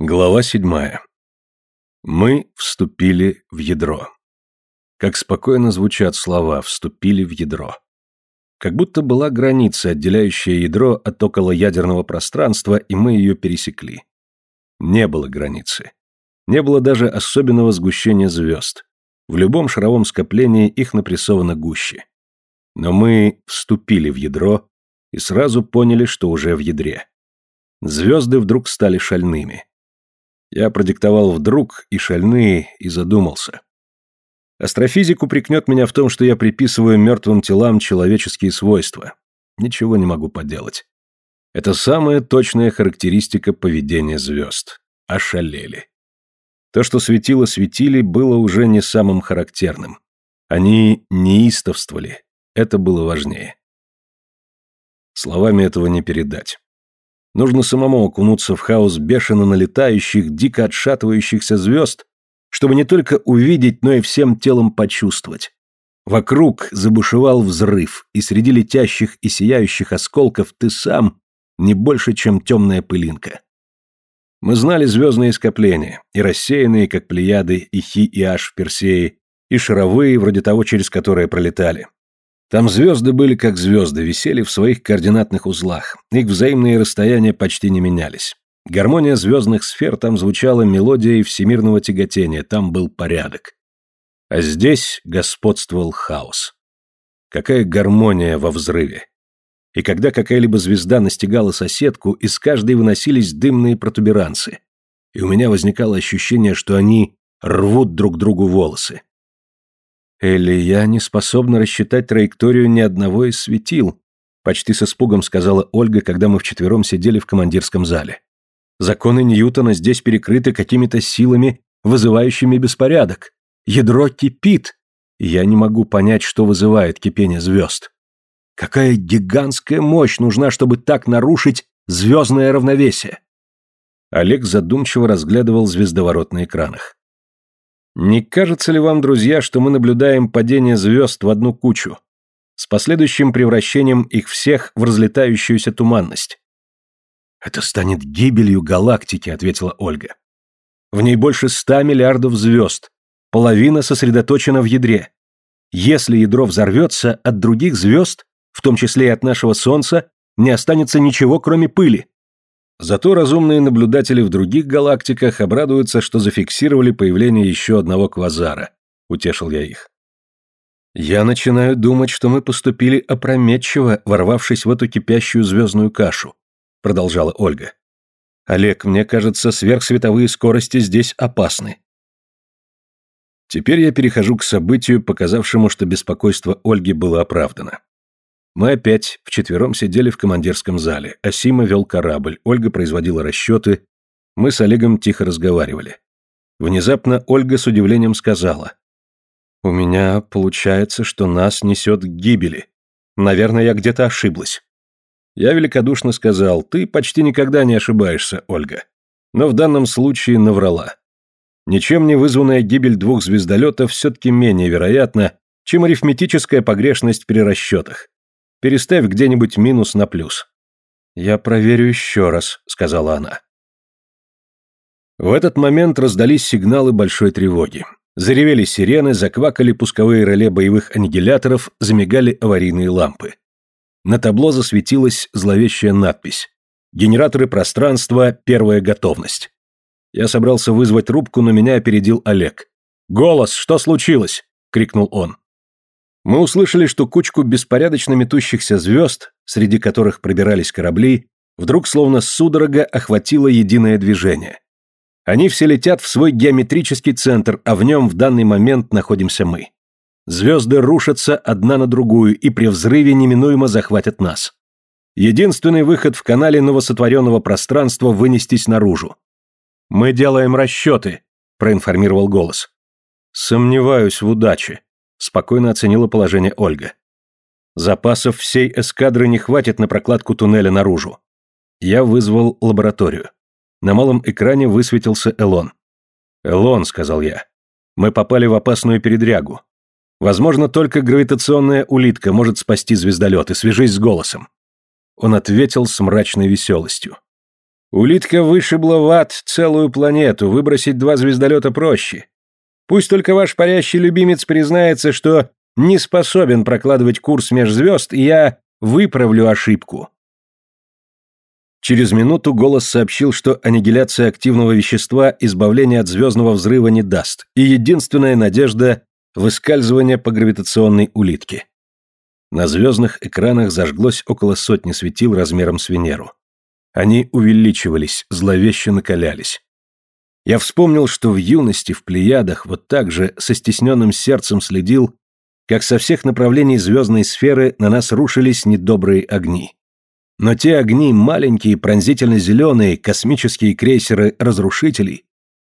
Глава седьмая. Мы вступили в ядро. Как спокойно звучат слова «вступили в ядро». Как будто была граница, отделяющая ядро от околоядерного пространства, и мы ее пересекли. Не было границы. Не было даже особенного сгущения звезд. В любом шаровом скоплении их напрессовано гуще. Но мы вступили в ядро и сразу поняли, что уже в ядре. Звезды вдруг стали шальными. Я продиктовал вдруг и шальные, и задумался. Астрофизик упрекнет меня в том, что я приписываю мертвым телам человеческие свойства. Ничего не могу поделать. Это самая точная характеристика поведения звезд. Ошалели. То, что светило светили, было уже не самым характерным. Они неистовствовали. Это было важнее. Словами этого не передать. Нужно самому окунуться в хаос бешено налетающих, дико отшатывающихся звезд, чтобы не только увидеть, но и всем телом почувствовать. Вокруг забушевал взрыв, и среди летящих и сияющих осколков ты сам не больше, чем темная пылинка. Мы знали звездные скопления, и рассеянные, как плеяды, и Хи, и Аш в Персее, и шаровые, вроде того, через которые пролетали. Там звезды были как звезды, висели в своих координатных узлах. Их взаимные расстояния почти не менялись. Гармония звездных сфер там звучала мелодией всемирного тяготения, там был порядок. А здесь господствовал хаос. Какая гармония во взрыве. И когда какая-либо звезда настигала соседку, из каждой выносились дымные протуберанцы. И у меня возникало ощущение, что они рвут друг другу волосы. «Элли, я не способна рассчитать траекторию ни одного из светил», почти с испугом сказала Ольга, когда мы вчетвером сидели в командирском зале. «Законы Ньютона здесь перекрыты какими-то силами, вызывающими беспорядок. Ядро кипит, я не могу понять, что вызывает кипение звезд. Какая гигантская мощь нужна, чтобы так нарушить звездное равновесие?» Олег задумчиво разглядывал звездоворот на экранах. Не кажется ли вам, друзья, что мы наблюдаем падение звезд в одну кучу, с последующим превращением их всех в разлетающуюся туманность? Это станет гибелью галактики, ответила Ольга. В ней больше ста миллиардов звезд, половина сосредоточена в ядре. Если ядро взорвется, от других звезд, в том числе и от нашего Солнца, не останется ничего, кроме пыли. Зато разумные наблюдатели в других галактиках обрадуются, что зафиксировали появление еще одного квазара. Утешил я их. Я начинаю думать, что мы поступили опрометчиво, ворвавшись в эту кипящую звездную кашу, продолжала Ольга. Олег, мне кажется, сверхсветовые скорости здесь опасны. Теперь я перехожу к событию, показавшему, что беспокойство Ольги было оправдано. Мы опять вчетвером сидели в командирском зале. Асима вел корабль, Ольга производила расчеты. Мы с Олегом тихо разговаривали. Внезапно Ольга с удивлением сказала. «У меня получается, что нас несет к гибели. Наверное, я где-то ошиблась». Я великодушно сказал, «Ты почти никогда не ошибаешься, Ольга». Но в данном случае наврала. Ничем не вызванная гибель двух звездолетов все-таки менее вероятна, чем арифметическая погрешность при расчетах. Переставь где-нибудь минус на плюс. Я проверю еще раз, сказала она. В этот момент раздались сигналы большой тревоги. Заревели сирены, заквакали пусковые реле боевых аннигиляторов, замигали аварийные лампы. На табло засветилась зловещая надпись. «Генераторы пространства. Первая готовность». Я собрался вызвать рубку, но меня опередил Олег. «Голос! Что случилось?» — крикнул он. Мы услышали, что кучку беспорядочно метущихся звезд, среди которых пробирались корабли, вдруг словно судорога охватило единое движение. Они все летят в свой геометрический центр, а в нем в данный момент находимся мы. Звезды рушатся одна на другую и при взрыве неминуемо захватят нас. Единственный выход в канале новосотворенного пространства – вынестись наружу. «Мы делаем расчеты», – проинформировал голос. «Сомневаюсь в удаче», спокойно оценила положение Ольга. Запасов всей эскадры не хватит на прокладку туннеля наружу. Я вызвал лабораторию. На малом экране высветился Элон. «Элон», — сказал я, — «мы попали в опасную передрягу. Возможно, только гравитационная улитка может спасти звездолет, и свяжись с голосом». Он ответил с мрачной веселостью. Улитка вышибла в ад целую планету, выбросить два звездолета проще. Пусть только ваш парящий любимец признается, что не способен прокладывать курс межзвезд, и я выправлю ошибку. Через минуту голос сообщил, что аннигиляция активного вещества избавления от звездного взрыва не даст, и единственная надежда – выскальзывание по гравитационной улитке. На звездных экранах зажглось около сотни светил размером с Венеру. Они увеличивались, зловеще накалялись. Я вспомнил, что в юности в Плеядах вот так же со стесненным сердцем следил, как со всех направлений звездной сферы на нас рушились недобрые огни. Но те огни, маленькие, пронзительно-зеленые, космические крейсеры разрушителей,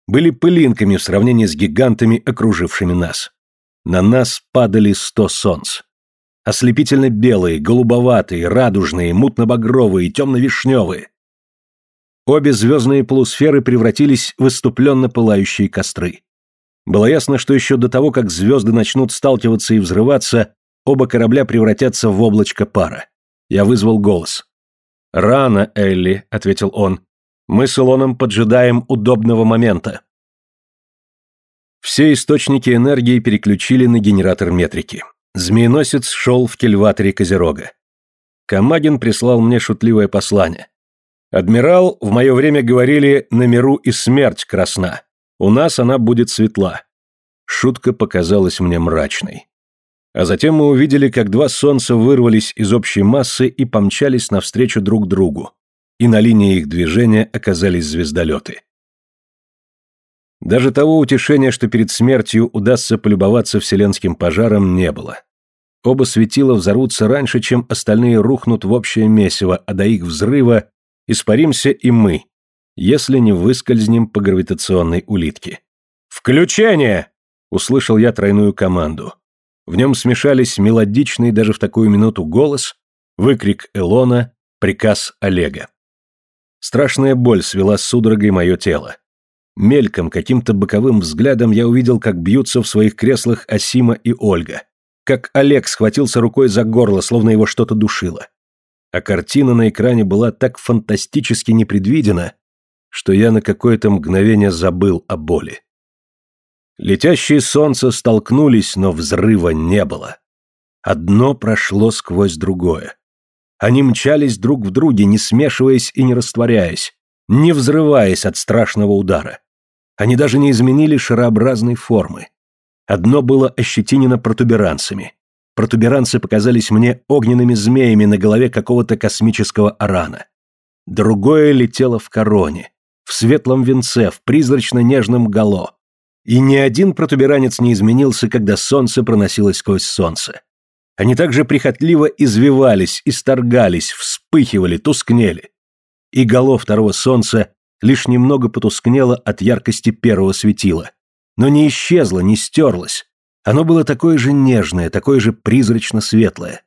были пылинками в сравнении с гигантами, окружившими нас. На нас падали сто солнц. Ослепительно белые, голубоватые, радужные, мутно-багровые, темно-вишневые. Обе звездные полусферы превратились в иступленно пылающие костры. Было ясно, что еще до того, как звезды начнут сталкиваться и взрываться, оба корабля превратятся в облачко пара. Я вызвал голос. «Рано, Элли», — ответил он. «Мы с Илоном поджидаем удобного момента». Все источники энергии переключили на генератор метрики. Змееносец шел в кельваторе Козерога. Камагин прислал мне шутливое послание. «Адмирал, в мое время говорили, на миру и смерть красна. У нас она будет светла». Шутка показалась мне мрачной. А затем мы увидели, как два солнца вырвались из общей массы и помчались навстречу друг другу. И на линии их движения оказались звездолеты. Даже того утешения, что перед смертью удастся полюбоваться вселенским пожаром, не было. Оба светила взорвутся раньше, чем остальные рухнут в общее месиво, а до их взрыва испаримся и мы, если не выскользнем по гравитационной улитке. «Включение!» — услышал я тройную команду. В нем смешались мелодичный даже в такую минуту голос, выкрик Элона, приказ Олега. Страшная боль свела судорогой мое тело. Мельком, каким-то боковым взглядом я увидел, как бьются в своих креслах Асима и Ольга. Как Олег схватился рукой за горло, словно его что-то душило. А картина на экране была так фантастически непредвидена, что я на какое-то мгновение забыл о боли. Летящие солнца столкнулись, но взрыва не было. Одно прошло сквозь другое. Они мчались друг в друге, не смешиваясь и не растворяясь, не взрываясь от страшного удара. Они даже не изменили шарообразной формы. Одно было ощетинено протуберанцами. Протуберанцы показались мне огненными змеями на голове какого-то космического арана. Другое летело в короне, в светлом венце, в призрачно-нежном гало. И ни один протуберанец не изменился, когда солнце проносилось сквозь солнце. Они также прихотливо извивались, исторгались, вспыхивали, тускнели. И голов второго солнца лишь немного потускнело от яркости первого светила. Но не исчезло, не стерлось. Оно было такое же нежное, такое же призрачно светлое.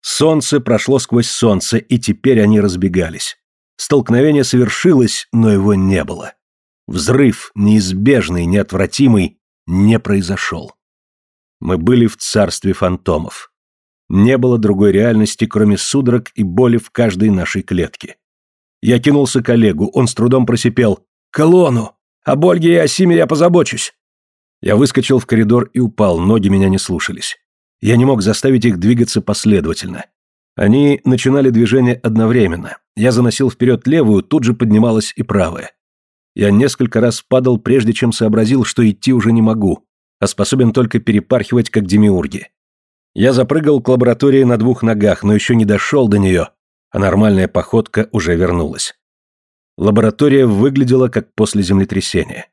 Солнце прошло сквозь солнце, и теперь они разбегались. Столкновение совершилось, но его не было. Взрыв, неизбежный, неотвратимый, не произошел. Мы были в царстве фантомов. Не было другой реальности, кроме судорог и боли в каждой нашей клетке. Я кинулся к Олегу, он с трудом просипел. «Колонну! Об Ольге и Осиме я позабочусь!» Я выскочил в коридор и упал, ноги меня не слушались. Я не мог заставить их двигаться последовательно. Они начинали движение одновременно. Я заносил вперед левую, тут же поднималась и правая. Я несколько раз падал, прежде чем сообразил, что идти уже не могу, а способен только перепархивать, как демиурги. Я запрыгал к лаборатории на двух ногах, но еще не дошел до нее, а нормальная походка уже вернулась. Лаборатория выглядела как после землетрясения.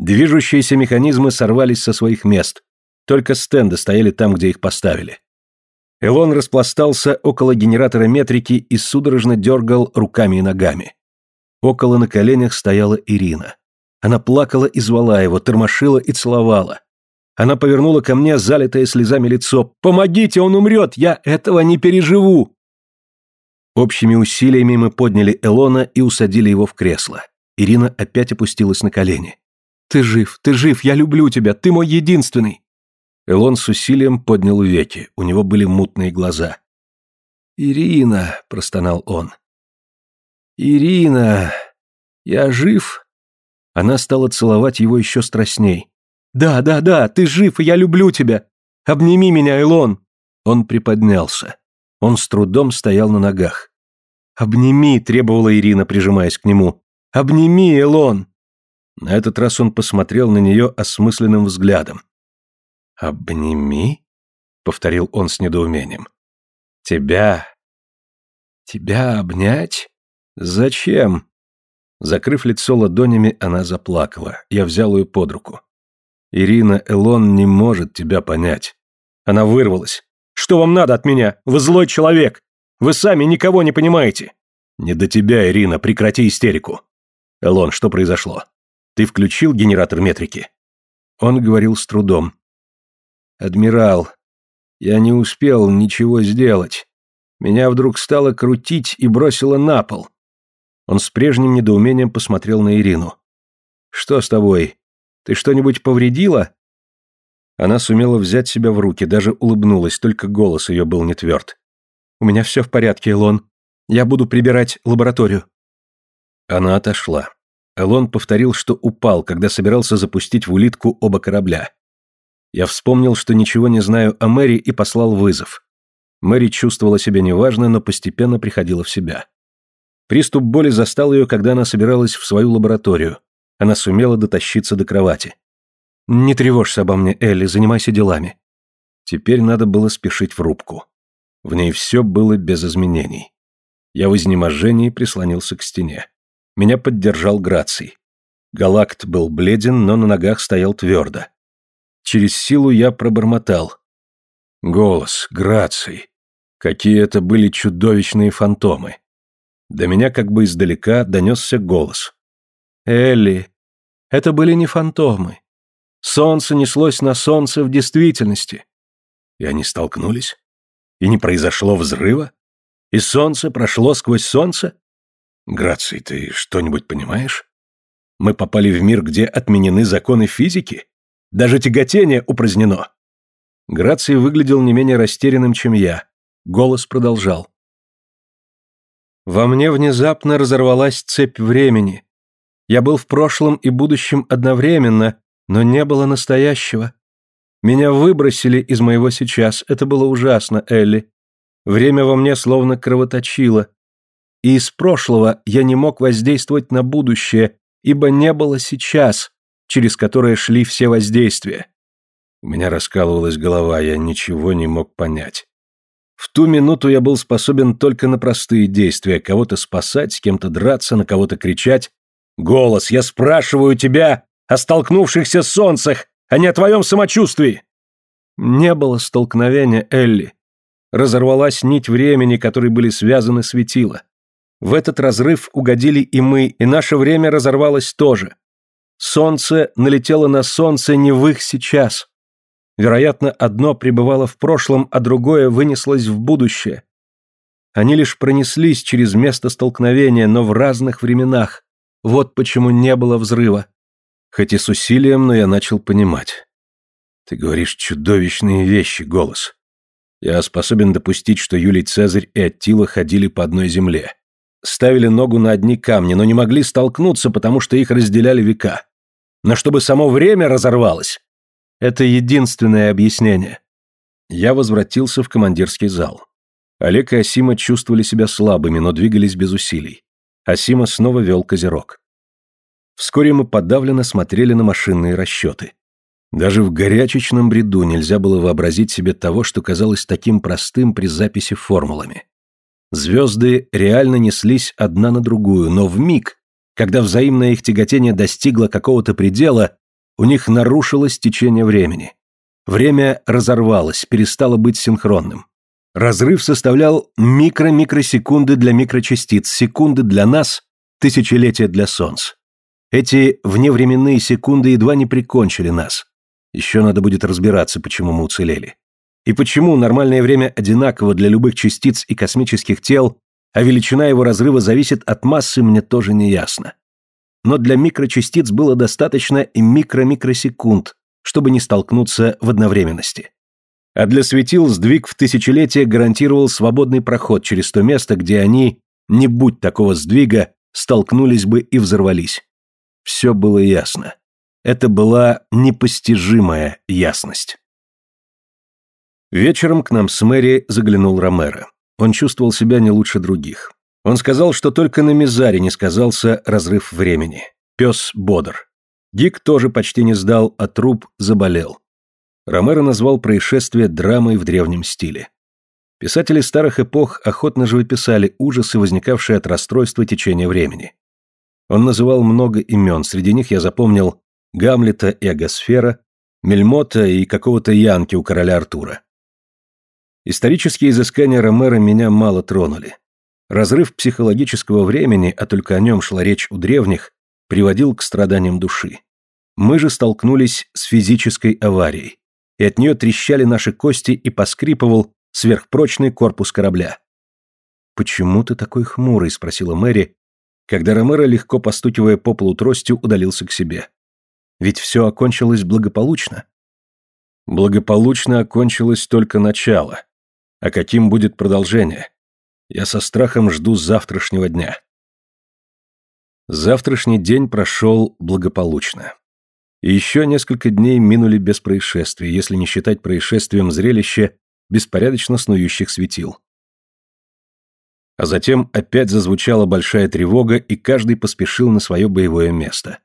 Движущиеся механизмы сорвались со своих мест, только стенды стояли там, где их поставили. Элон распластался около генератора метрики и судорожно дергал руками и ногами. Около на коленях стояла Ирина. Она плакала и звала его, тормошила и целовала. Она повернула ко мне залитое слезами лицо. «Помогите, он умрет! Я этого не переживу!» Общими усилиями мы подняли Элона и усадили его в кресло. Ирина опять опустилась на колени. «Ты жив, ты жив, я люблю тебя, ты мой единственный!» Элон с усилием поднял веки, у него были мутные глаза. «Ирина!» – простонал он. «Ирина!» «Я жив?» Она стала целовать его еще страстней. «Да, да, да, ты жив, и я люблю тебя! Обними меня, Илон!» Он приподнялся. Он с трудом стоял на ногах. «Обними!» – требовала Ирина, прижимаясь к нему. «Обними, Илон!» На этот раз он посмотрел на нее осмысленным взглядом. «Обними?» — повторил он с недоумением. «Тебя? Тебя обнять? Зачем?» Закрыв лицо ладонями, она заплакала. Я взял ее под руку. «Ирина Элон не может тебя понять». Она вырвалась. «Что вам надо от меня? Вы злой человек! Вы сами никого не понимаете!» «Не до тебя, Ирина, прекрати истерику!» «Элон, что произошло? Ты включил генератор метрики?» Он говорил с трудом. «Адмирал, я не успел ничего сделать. Меня вдруг стало крутить и бросило на пол. Он с прежним недоумением посмотрел на Ирину. «Что с тобой? Ты что-нибудь повредила?» Она сумела взять себя в руки, даже улыбнулась, только голос ее был не тверд. «У меня все в порядке, Элон. Я буду прибирать лабораторию». Она отошла. Элон повторил, что упал, когда собирался запустить в улитку оба корабля. Я вспомнил, что ничего не знаю о Мэри и послал вызов. Мэри чувствовала себя неважно, но постепенно приходила в себя. Приступ боли застал ее, когда она собиралась в свою лабораторию. Она сумела дотащиться до кровати. «Не тревожься обо мне, Элли, занимайся делами». Теперь надо было спешить в рубку. В ней все было без изменений. Я в изнеможении прислонился к стене. Меня поддержал Граций. Галакт был бледен, но на ногах стоял твердо. Через силу я пробормотал. Голос, Граций. Какие это были чудовищные фантомы. До меня как бы издалека донесся голос. «Элли, это были не фантомы. Солнце неслось на солнце в действительности». И они столкнулись? И не произошло взрыва? И солнце прошло сквозь солнце? Граций, ты что-нибудь понимаешь? Мы попали в мир, где отменены законы физики? Даже тяготение упразднено. Граций выглядел не менее растерянным, чем я. Голос продолжал. Во мне внезапно разорвалась цепь времени. Я был в прошлом и будущем одновременно, но не было настоящего. Меня выбросили из моего сейчас, это было ужасно, Элли. Время во мне словно кровоточило. И из прошлого я не мог воздействовать на будущее, ибо не было сейчас, через которое шли все воздействия. У меня раскалывалась голова, я ничего не мог понять. В ту минуту я был способен только на простые действия, кого-то спасать, с кем-то драться, на кого-то кричать. «Голос, я спрашиваю тебя о столкнувшихся солнцах, а не о твоем самочувствии!» Не было столкновения, Элли. Разорвалась нить времени, которой были связаны светила. В этот разрыв угодили и мы, и наше время разорвалось тоже. Солнце налетело на солнце не в их сейчас. Вероятно, одно пребывало в прошлом, а другое вынеслось в будущее. Они лишь пронеслись через место столкновения, но в разных временах. Вот почему не было взрыва. Хоть и с усилием, но я начал понимать. Ты говоришь чудовищные вещи, голос. Я способен допустить, что Юлий Цезарь и Аттила ходили по одной земле. Ставили ногу на одни камни, но не могли столкнуться, потому что их разделяли века но чтобы само время разорвалось. Это единственное объяснение. Я возвратился в командирский зал. Олег и Асима чувствовали себя слабыми, но двигались без усилий. Асима снова вел козерог. Вскоре мы подавленно смотрели на машинные расчеты. Даже в горячечном бреду нельзя было вообразить себе того, что казалось таким простым при записи формулами. Звезды реально неслись одна на другую, но в миг когда взаимное их тяготение достигло какого-то предела, у них нарушилось течение времени. Время разорвалось, перестало быть синхронным. Разрыв составлял микро-микросекунды для микрочастиц, секунды для нас, тысячелетия для Солнц. Эти вневременные секунды едва не прикончили нас. Еще надо будет разбираться, почему мы уцелели. И почему нормальное время одинаково для любых частиц и космических тел, а величина его разрыва зависит от массы, мне тоже не ясно. Но для микрочастиц было достаточно и микро-микросекунд, чтобы не столкнуться в одновременности. А для светил сдвиг в тысячелетие гарантировал свободный проход через то место, где они, не будь такого сдвига, столкнулись бы и взорвались. Все было ясно. Это была непостижимая ясность. Вечером к нам с Мэри заглянул Ромеро. Он чувствовал себя не лучше других. Он сказал, что только на Мизаре не сказался разрыв времени. Пес бодр. Дик тоже почти не сдал, а труп заболел. Ромеро назвал происшествие драмой в древнем стиле. Писатели старых эпох охотно живописали ужасы, возникавшие от расстройства течения времени. Он называл много имен, среди них я запомнил Гамлета и Агосфера, Мельмота и какого-то Янки у короля Артура. Исторические изыскания Ромеро меня мало тронули. Разрыв психологического времени, а только о нем шла речь у древних, приводил к страданиям души. Мы же столкнулись с физической аварией, и от нее трещали наши кости и поскрипывал сверхпрочный корпус корабля. «Почему ты такой хмурый?» — спросила Мэри, когда Ромеро, легко постукивая по полу тростью, удалился к себе. «Ведь все окончилось благополучно». «Благополучно окончилось только начало. А каким будет продолжение? Я со страхом жду завтрашнего дня». Завтрашний день прошел благополучно. И еще несколько дней минули без происшествий, если не считать происшествием зрелище беспорядочно снующих светил. А затем опять зазвучала большая тревога, и каждый поспешил на свое боевое место.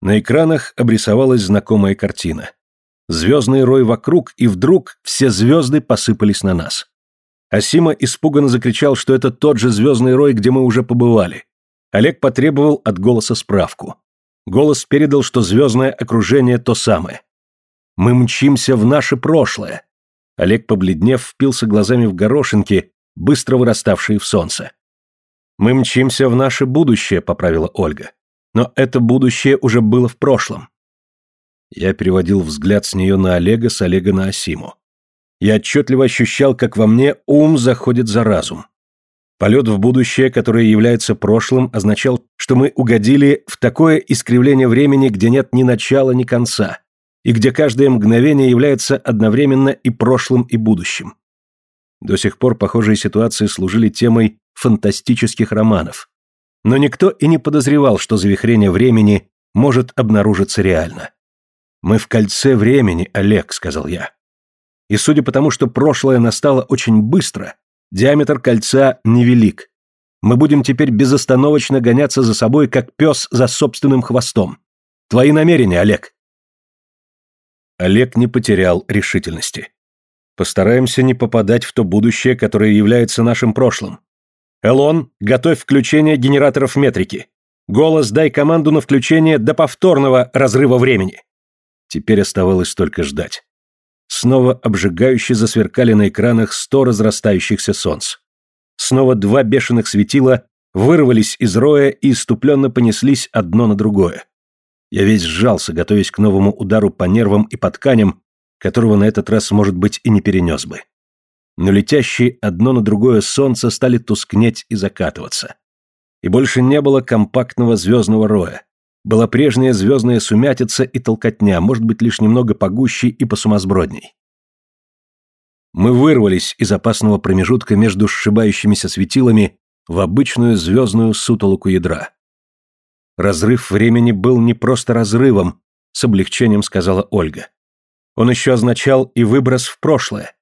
На экранах обрисовалась знакомая картина. Звездный рой вокруг, и вдруг все звезды посыпались на нас. Асима испуганно закричал, что это тот же звездный рой, где мы уже побывали. Олег потребовал от голоса справку. Голос передал, что звездное окружение то самое. Мы мчимся в наше прошлое. Олег, побледнев, впился глазами в горошинки, быстро выраставшие в солнце. «Мы мчимся в наше будущее», — поправила Ольга. «Но это будущее уже было в прошлом». Я переводил взгляд с нее на Олега, с Олега на Асиму. Я отчетливо ощущал, как во мне ум заходит за разум. Полет в будущее, которое является прошлым, означал, что мы угодили в такое искривление времени, где нет ни начала, ни конца, и где каждое мгновение является одновременно и прошлым, и будущим. До сих пор похожие ситуации служили темой фантастических романов. Но никто и не подозревал, что завихрение времени может обнаружиться реально. «Мы в кольце времени, Олег», — сказал я. И судя по тому, что прошлое настало очень быстро, диаметр кольца невелик. Мы будем теперь безостановочно гоняться за собой, как пес за собственным хвостом. Твои намерения, Олег. Олег не потерял решительности. Постараемся не попадать в то будущее, которое является нашим прошлым. Элон, готовь включение генераторов метрики. Голос, дай команду на включение до повторного разрыва времени. Теперь оставалось только ждать. Снова обжигающе засверкали на экранах сто разрастающихся солнц. Снова два бешеных светила вырвались из роя и иступленно понеслись одно на другое. Я весь сжался, готовясь к новому удару по нервам и по тканям, которого на этот раз, может быть, и не перенес бы. Но летящие одно на другое солнце стали тускнеть и закатываться. И больше не было компактного звездного роя. Была прежняя звездная сумятица и толкотня, может быть, лишь немного погуще и посумасбродней. Мы вырвались из опасного промежутка между сшибающимися светилами в обычную звездную сутолоку ядра. Разрыв времени был не просто разрывом, с облегчением сказала Ольга. Он еще означал и выброс в прошлое.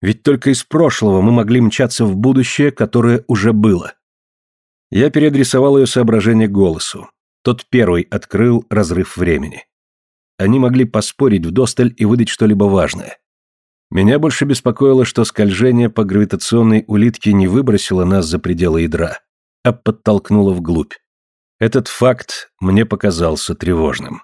Ведь только из прошлого мы могли мчаться в будущее, которое уже было. Я переадресовал ее соображение голосу. Тот первый открыл разрыв времени. Они могли поспорить вдосталь и выдать что-либо важное. Меня больше беспокоило, что скольжение по гравитационной улитке не выбросило нас за пределы ядра, а подтолкнуло вглубь. Этот факт мне показался тревожным.